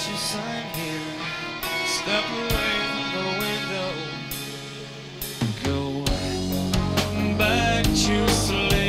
precious I'm here. Step away from the window. Go back to sleep.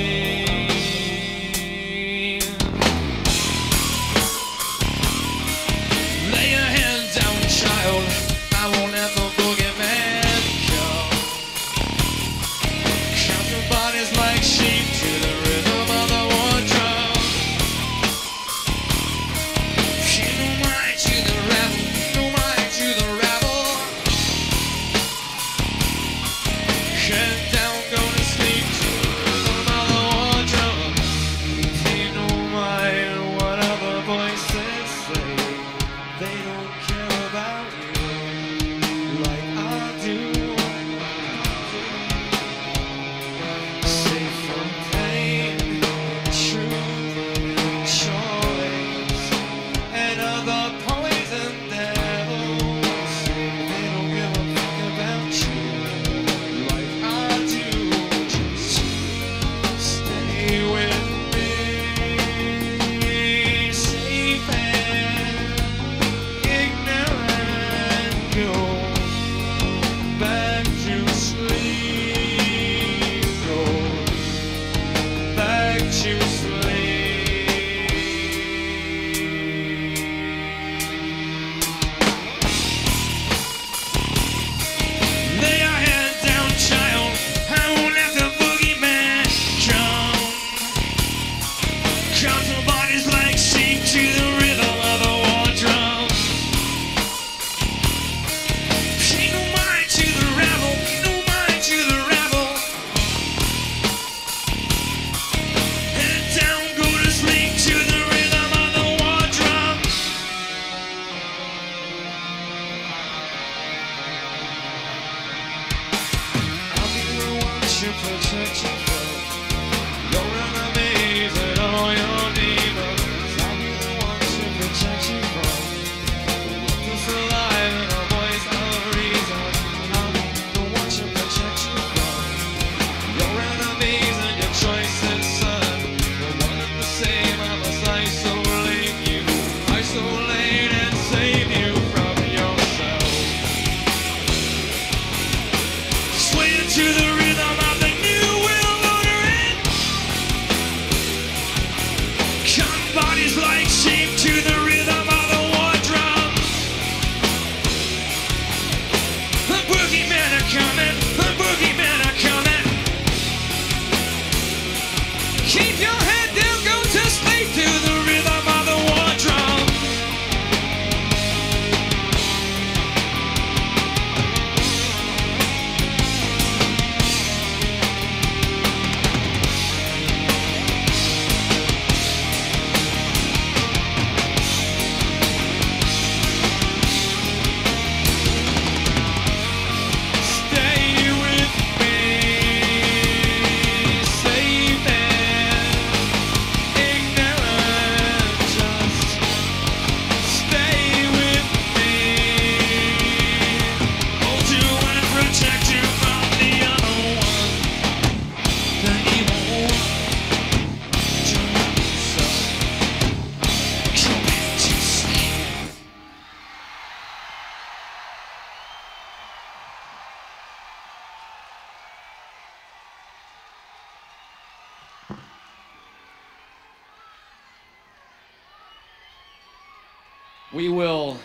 We will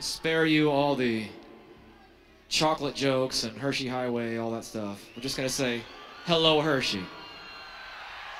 spare you all the chocolate jokes and Hershey Highway, all that stuff. We're just going to say, hello, Hershey.